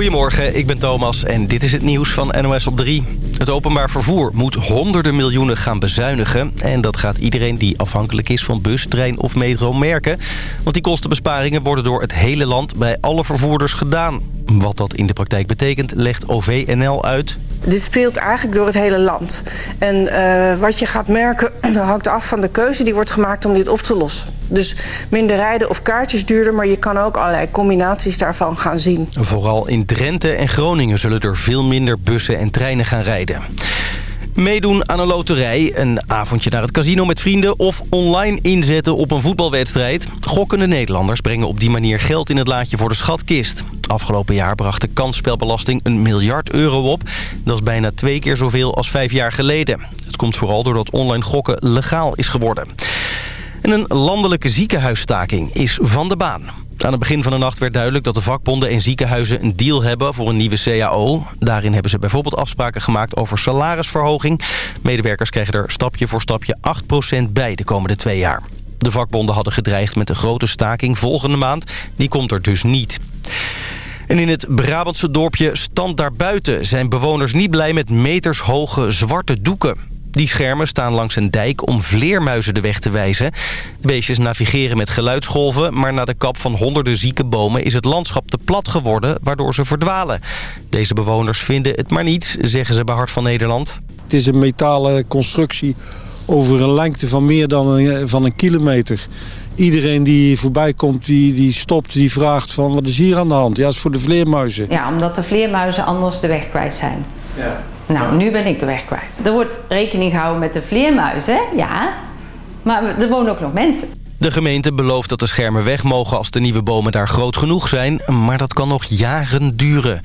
Goedemorgen, ik ben Thomas en dit is het nieuws van NOS op 3. Het openbaar vervoer moet honderden miljoenen gaan bezuinigen. En dat gaat iedereen die afhankelijk is van bus, trein of metro merken. Want die kostenbesparingen worden door het hele land bij alle vervoerders gedaan. Wat dat in de praktijk betekent, legt OVNL uit. Dit speelt eigenlijk door het hele land. En uh, wat je gaat merken, hangt af van de keuze die wordt gemaakt om dit op te lossen. Dus minder rijden of kaartjes duurder, maar je kan ook allerlei combinaties daarvan gaan zien. Vooral in Drenthe en Groningen zullen er veel minder bussen en treinen gaan rijden. Meedoen aan een loterij, een avondje naar het casino met vrienden... of online inzetten op een voetbalwedstrijd. Gokkende Nederlanders brengen op die manier geld in het laadje voor de schatkist. Afgelopen jaar bracht de kansspelbelasting een miljard euro op. Dat is bijna twee keer zoveel als vijf jaar geleden. Het komt vooral doordat online gokken legaal is geworden. En een landelijke ziekenhuisstaking is van de baan. Aan het begin van de nacht werd duidelijk dat de vakbonden en ziekenhuizen een deal hebben voor een nieuwe CAO. Daarin hebben ze bijvoorbeeld afspraken gemaakt over salarisverhoging. Medewerkers krijgen er stapje voor stapje 8% bij de komende twee jaar. De vakbonden hadden gedreigd met een grote staking volgende maand. Die komt er dus niet. En in het Brabantse dorpje Stand daarbuiten zijn bewoners niet blij met metershoge zwarte doeken. Die schermen staan langs een dijk om vleermuizen de weg te wijzen. De beestjes navigeren met geluidsgolven... maar na de kap van honderden zieke bomen is het landschap te plat geworden... waardoor ze verdwalen. Deze bewoners vinden het maar niets, zeggen ze bij Hart van Nederland. Het is een metalen constructie over een lengte van meer dan een, van een kilometer. Iedereen die voorbij komt, die, die stopt, die vraagt van wat is hier aan de hand? Ja, dat is voor de vleermuizen. Ja, omdat de vleermuizen anders de weg kwijt zijn. Ja. Nou, nu ben ik de weg kwijt. Er wordt rekening gehouden met de vleermuizen, ja. Maar er wonen ook nog mensen. De gemeente belooft dat de schermen weg mogen als de nieuwe bomen daar groot genoeg zijn. Maar dat kan nog jaren duren.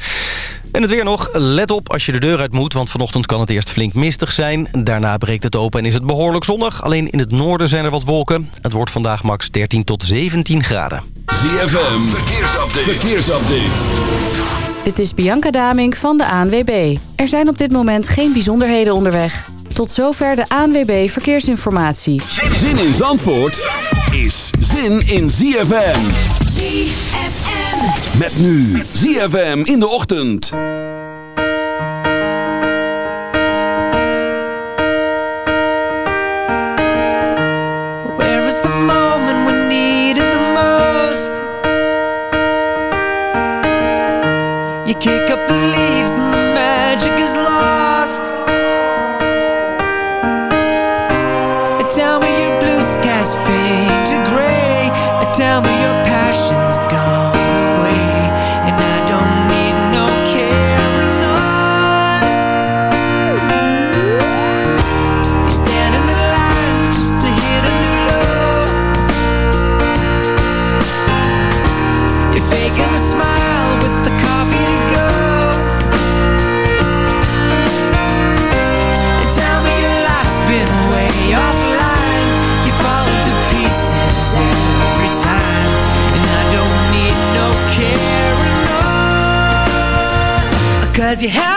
En het weer nog. Let op als je de deur uit moet, want vanochtend kan het eerst flink mistig zijn. Daarna breekt het open en is het behoorlijk zonnig. Alleen in het noorden zijn er wat wolken. Het wordt vandaag max 13 tot 17 graden. ZFM, verkeersupdate. verkeersupdate. Dit is Bianca Damink van de ANWB. Er zijn op dit moment geen bijzonderheden onderweg. Tot zover de ANWB Verkeersinformatie. Zin in Zandvoort is zin in ZFM. ZFM. Met nu ZFM in de ochtend. Kick up the leaves and the magic is Cause you had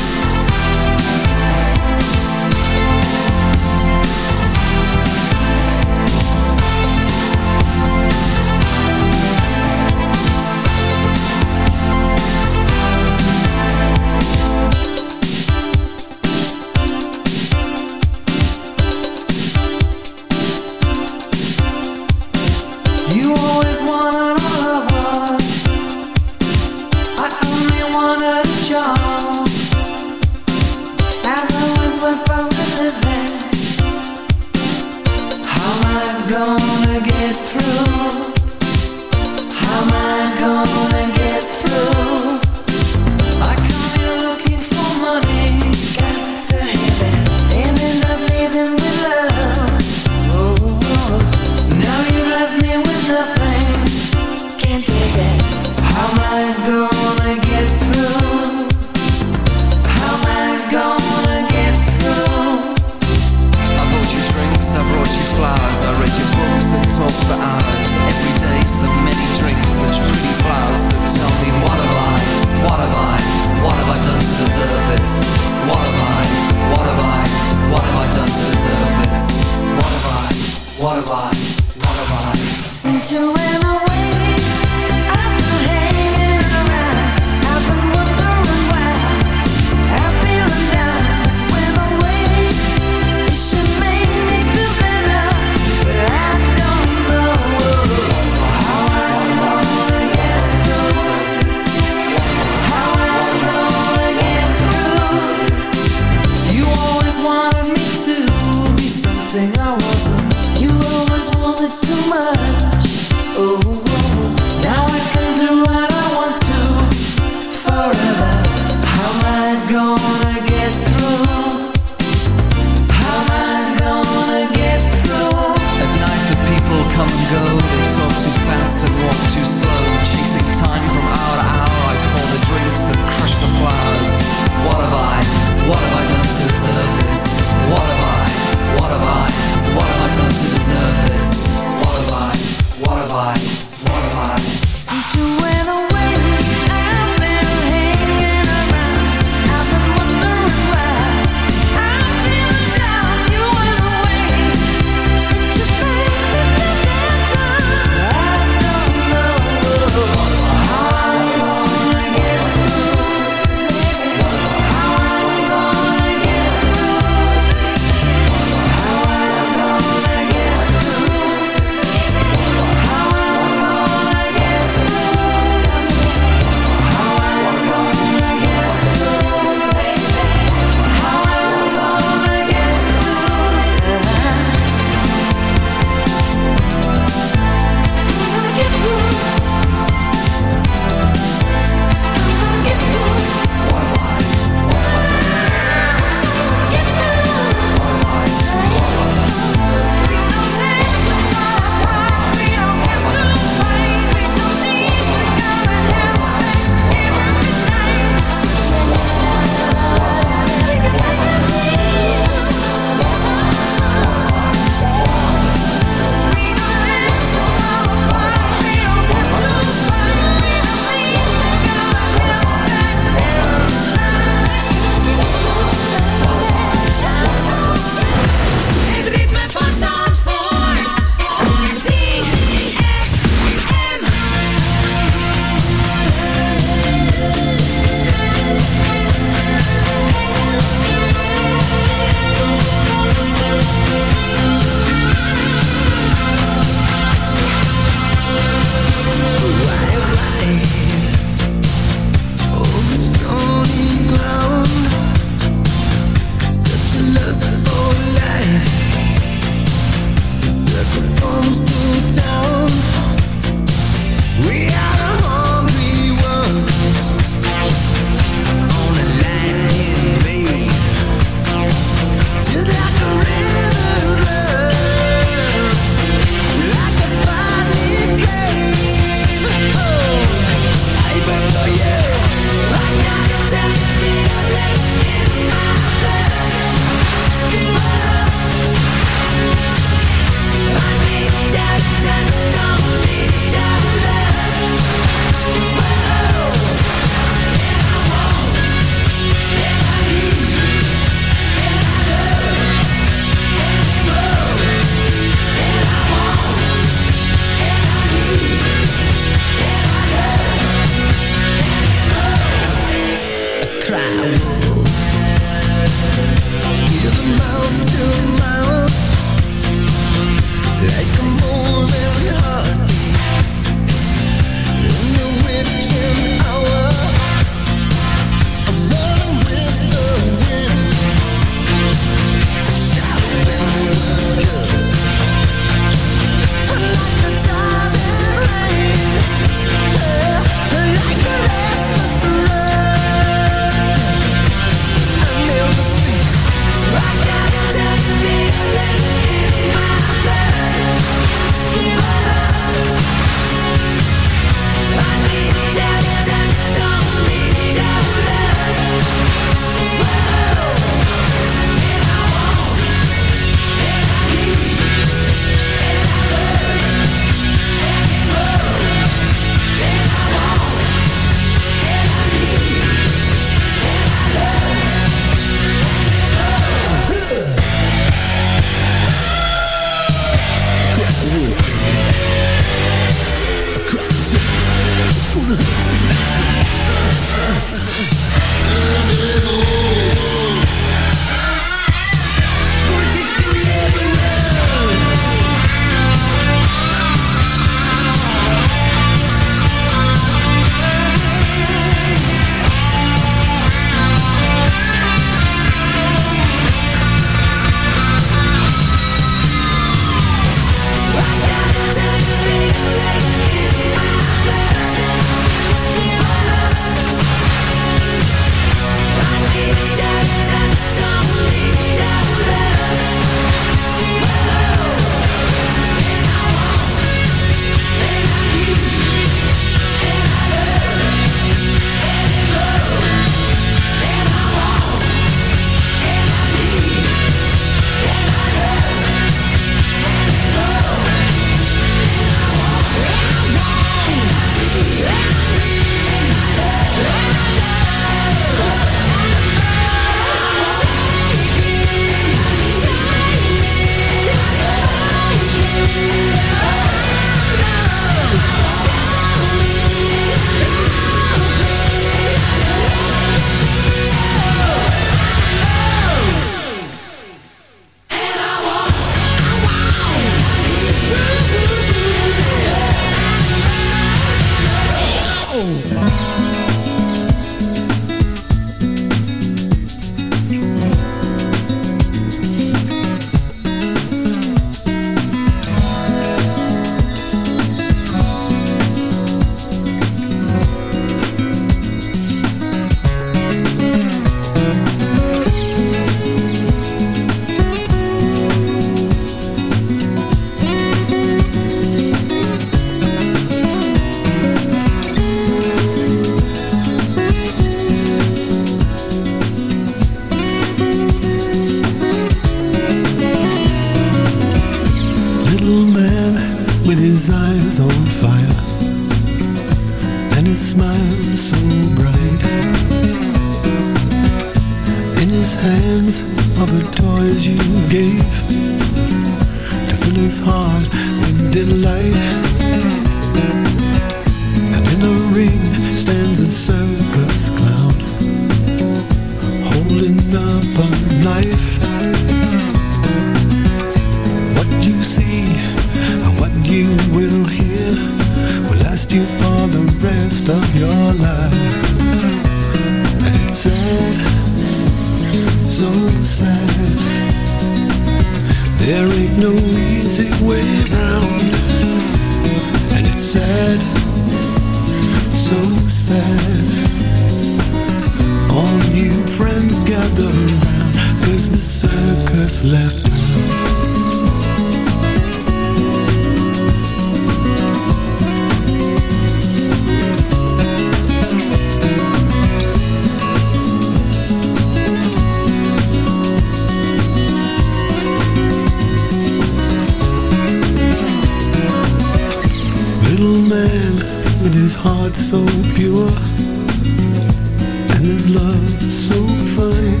and his love so fine.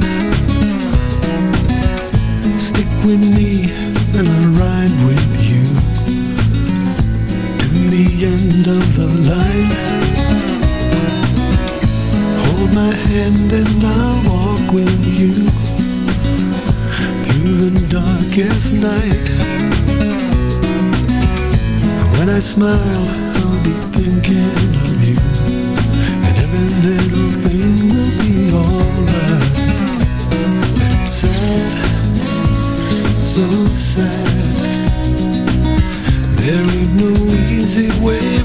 Stick with me and I'll ride with you to the end of the line. Hold my hand and I'll walk with you through the darkest night. When I smile, I'll be thinking away.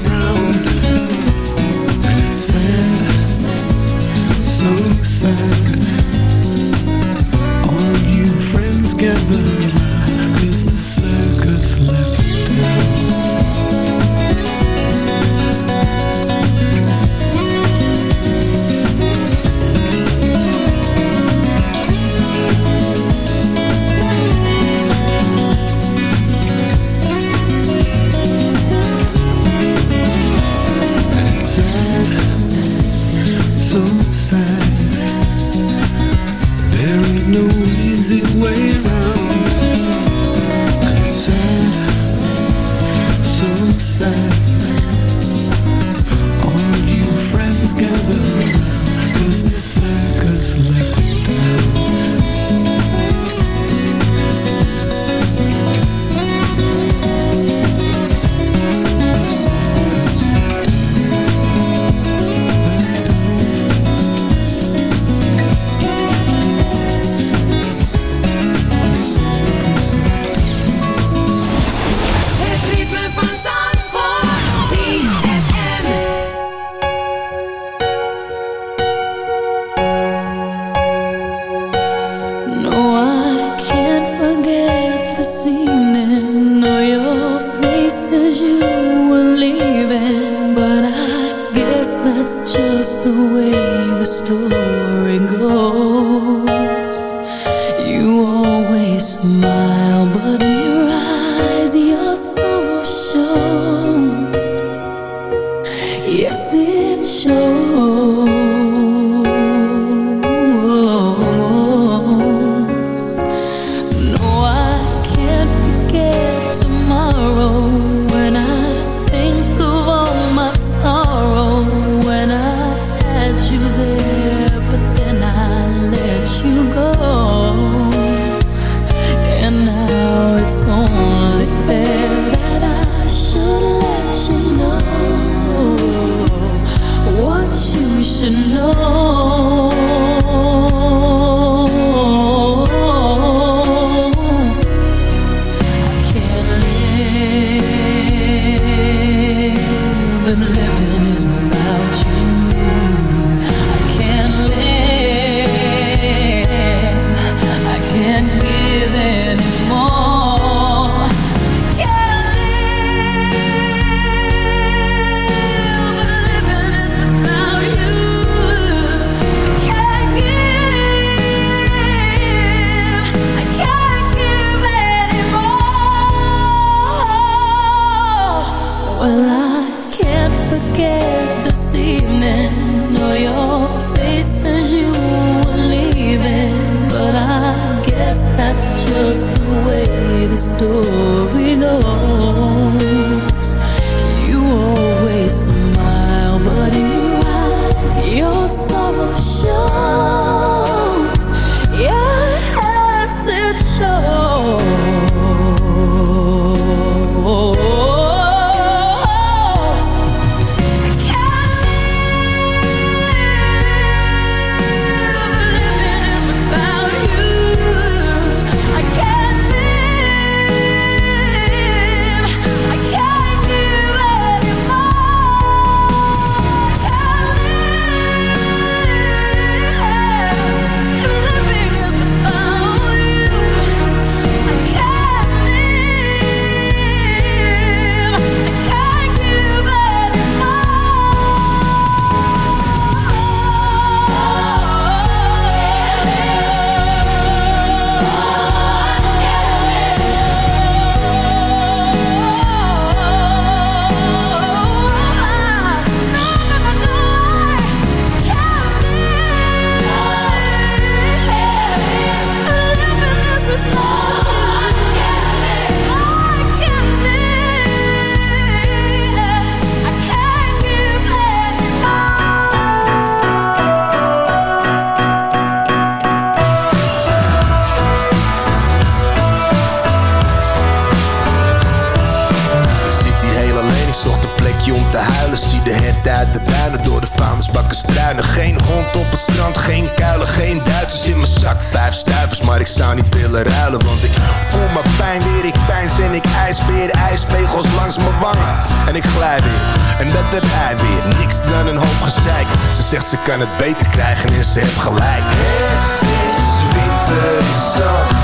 story goes. Pijn ik pijns en ik ijsbeer Ijspegels langs mijn wangen en ik glij weer. En dat heb hij weer, niks dan een hoop gezeik. Ze zegt ze kan het beter krijgen en ze heeft gelijk. Het is winter in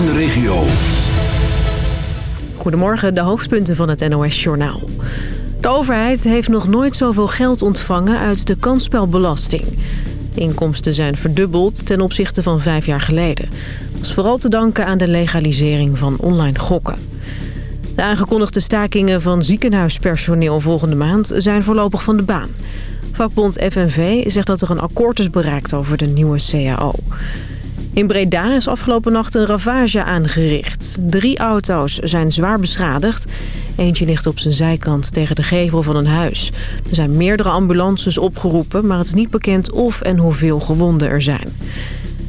en de regio. Goedemorgen, de hoofdpunten van het NOS-journaal. De overheid heeft nog nooit zoveel geld ontvangen uit de kansspelbelasting. De inkomsten zijn verdubbeld ten opzichte van vijf jaar geleden. Dat is vooral te danken aan de legalisering van online gokken. De aangekondigde stakingen van ziekenhuispersoneel volgende maand zijn voorlopig van de baan. Vakbond FNV zegt dat er een akkoord is bereikt over de nieuwe CAO. In Breda is afgelopen nacht een ravage aangericht. Drie auto's zijn zwaar beschadigd. Eentje ligt op zijn zijkant tegen de gevel van een huis. Er zijn meerdere ambulances opgeroepen... maar het is niet bekend of en hoeveel gewonden er zijn.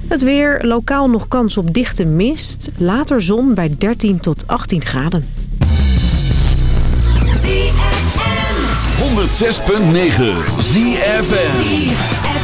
Het weer, lokaal nog kans op dichte mist. Later zon bij 13 tot 18 graden. 106.9 ZFN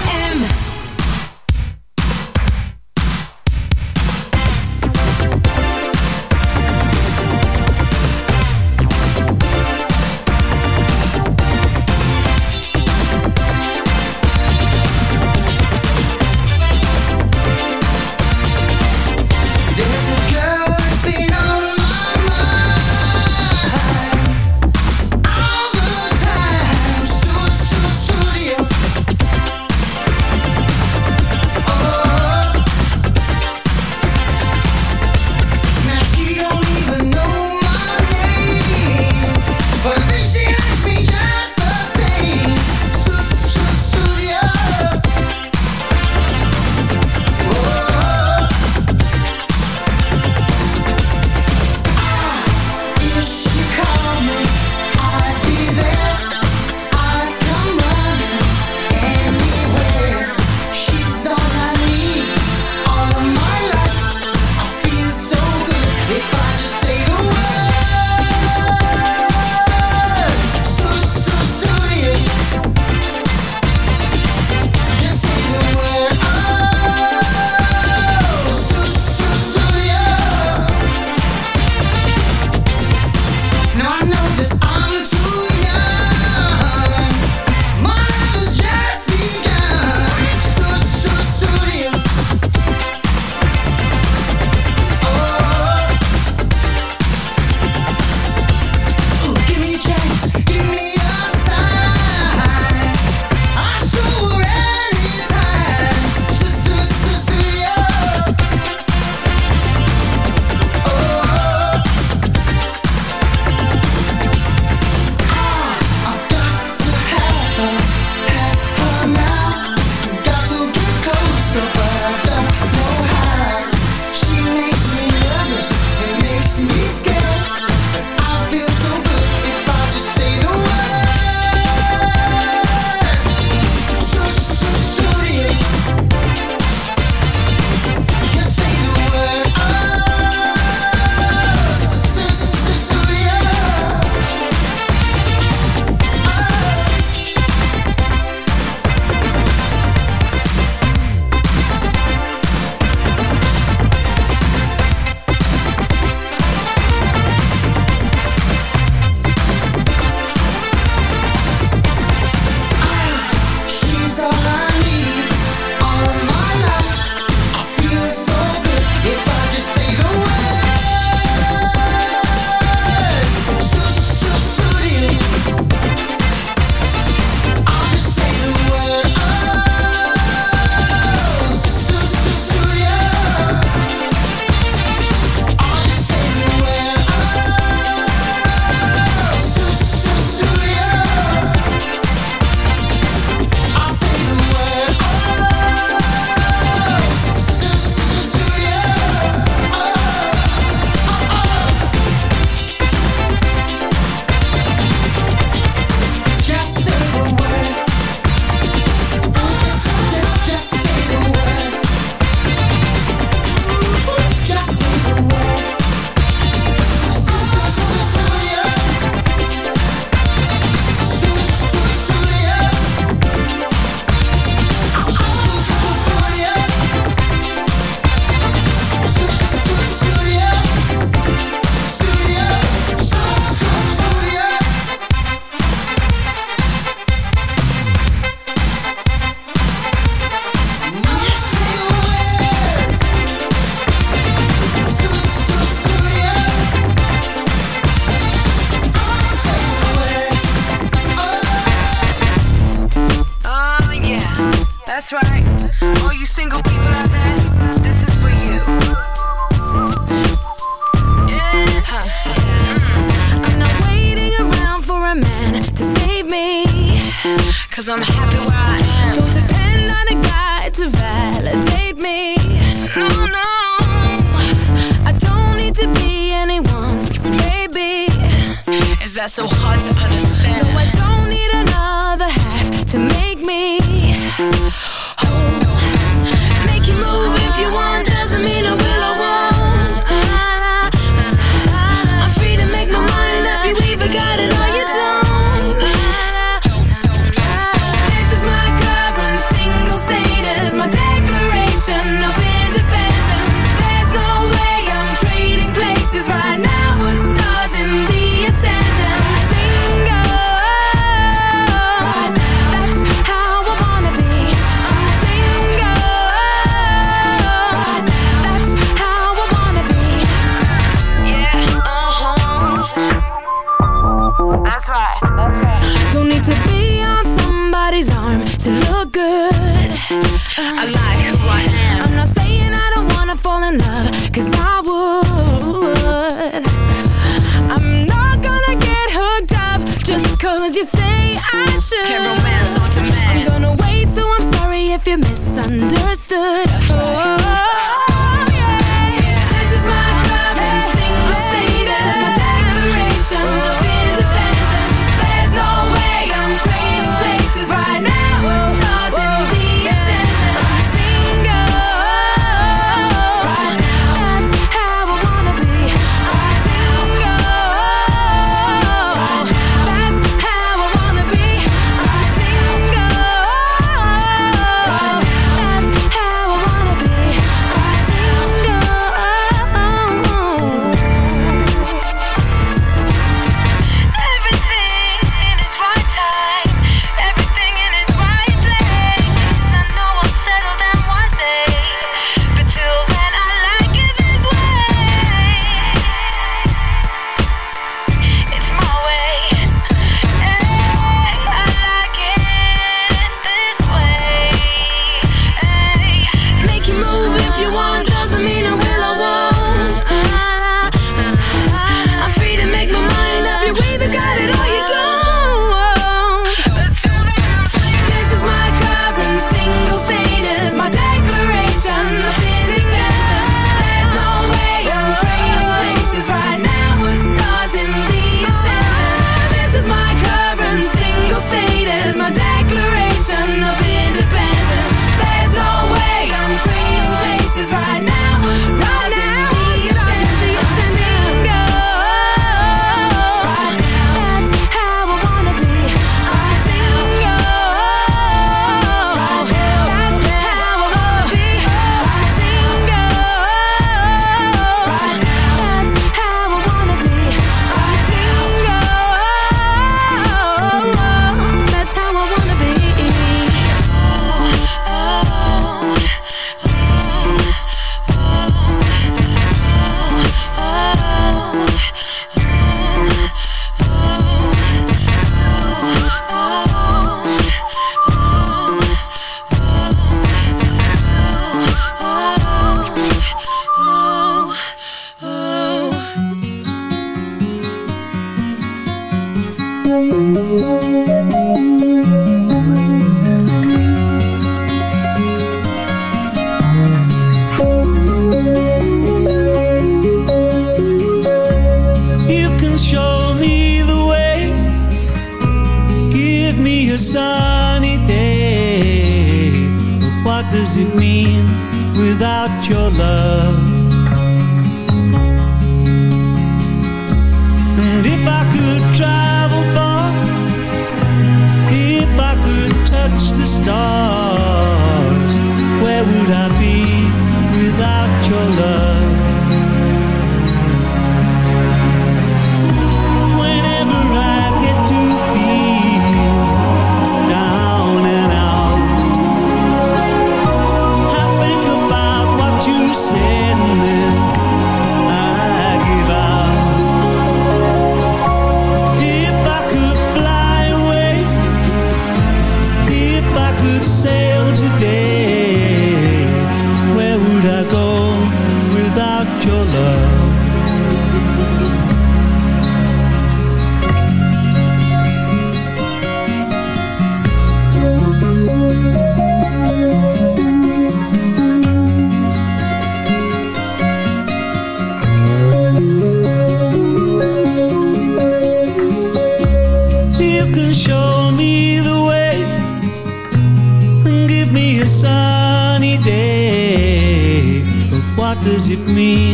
it me.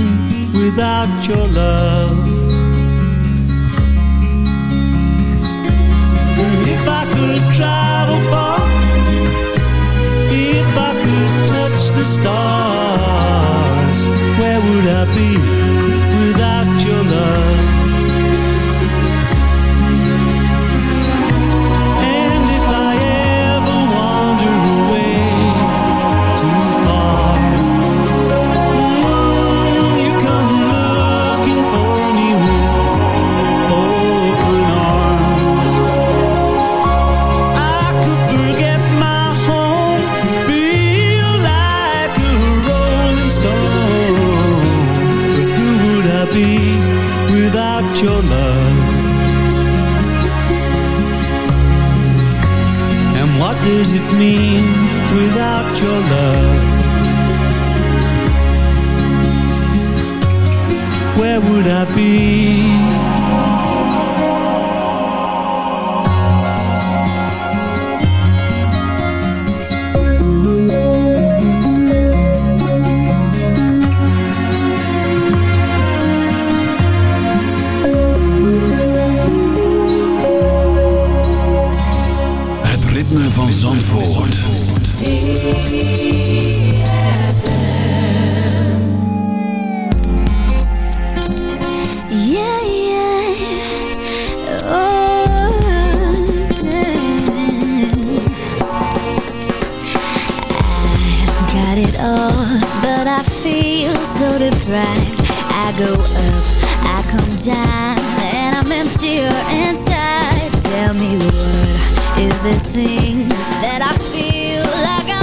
got it all, but I feel so deprived. I go up, I come down, and I'm emptier inside. Tell me what is this thing that I feel like I'm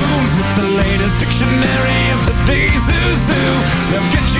rooms with the latest dictionary of today's who. They'll get you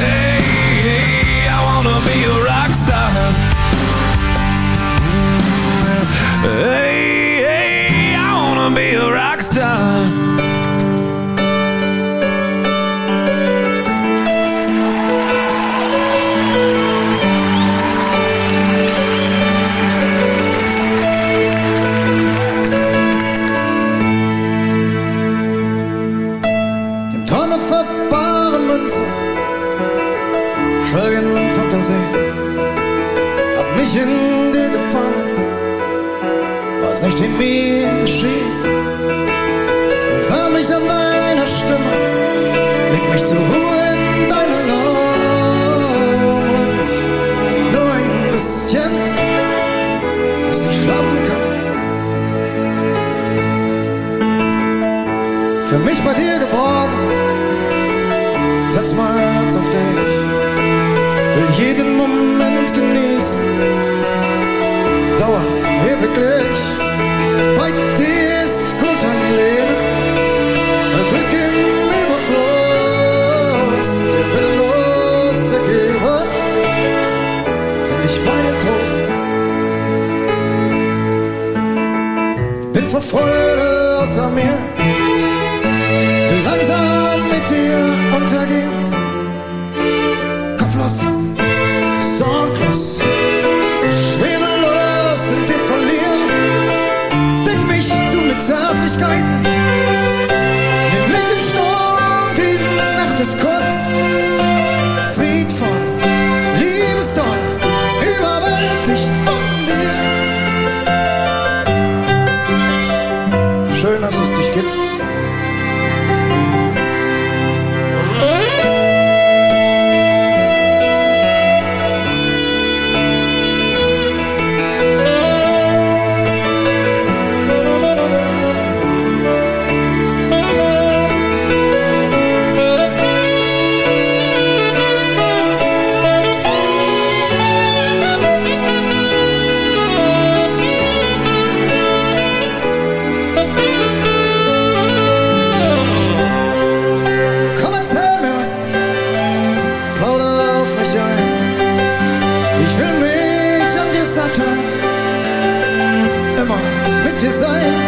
hey, hey, I wanna be a rock star. Hey, hey, I wanna be a rock star. Ты медлишь design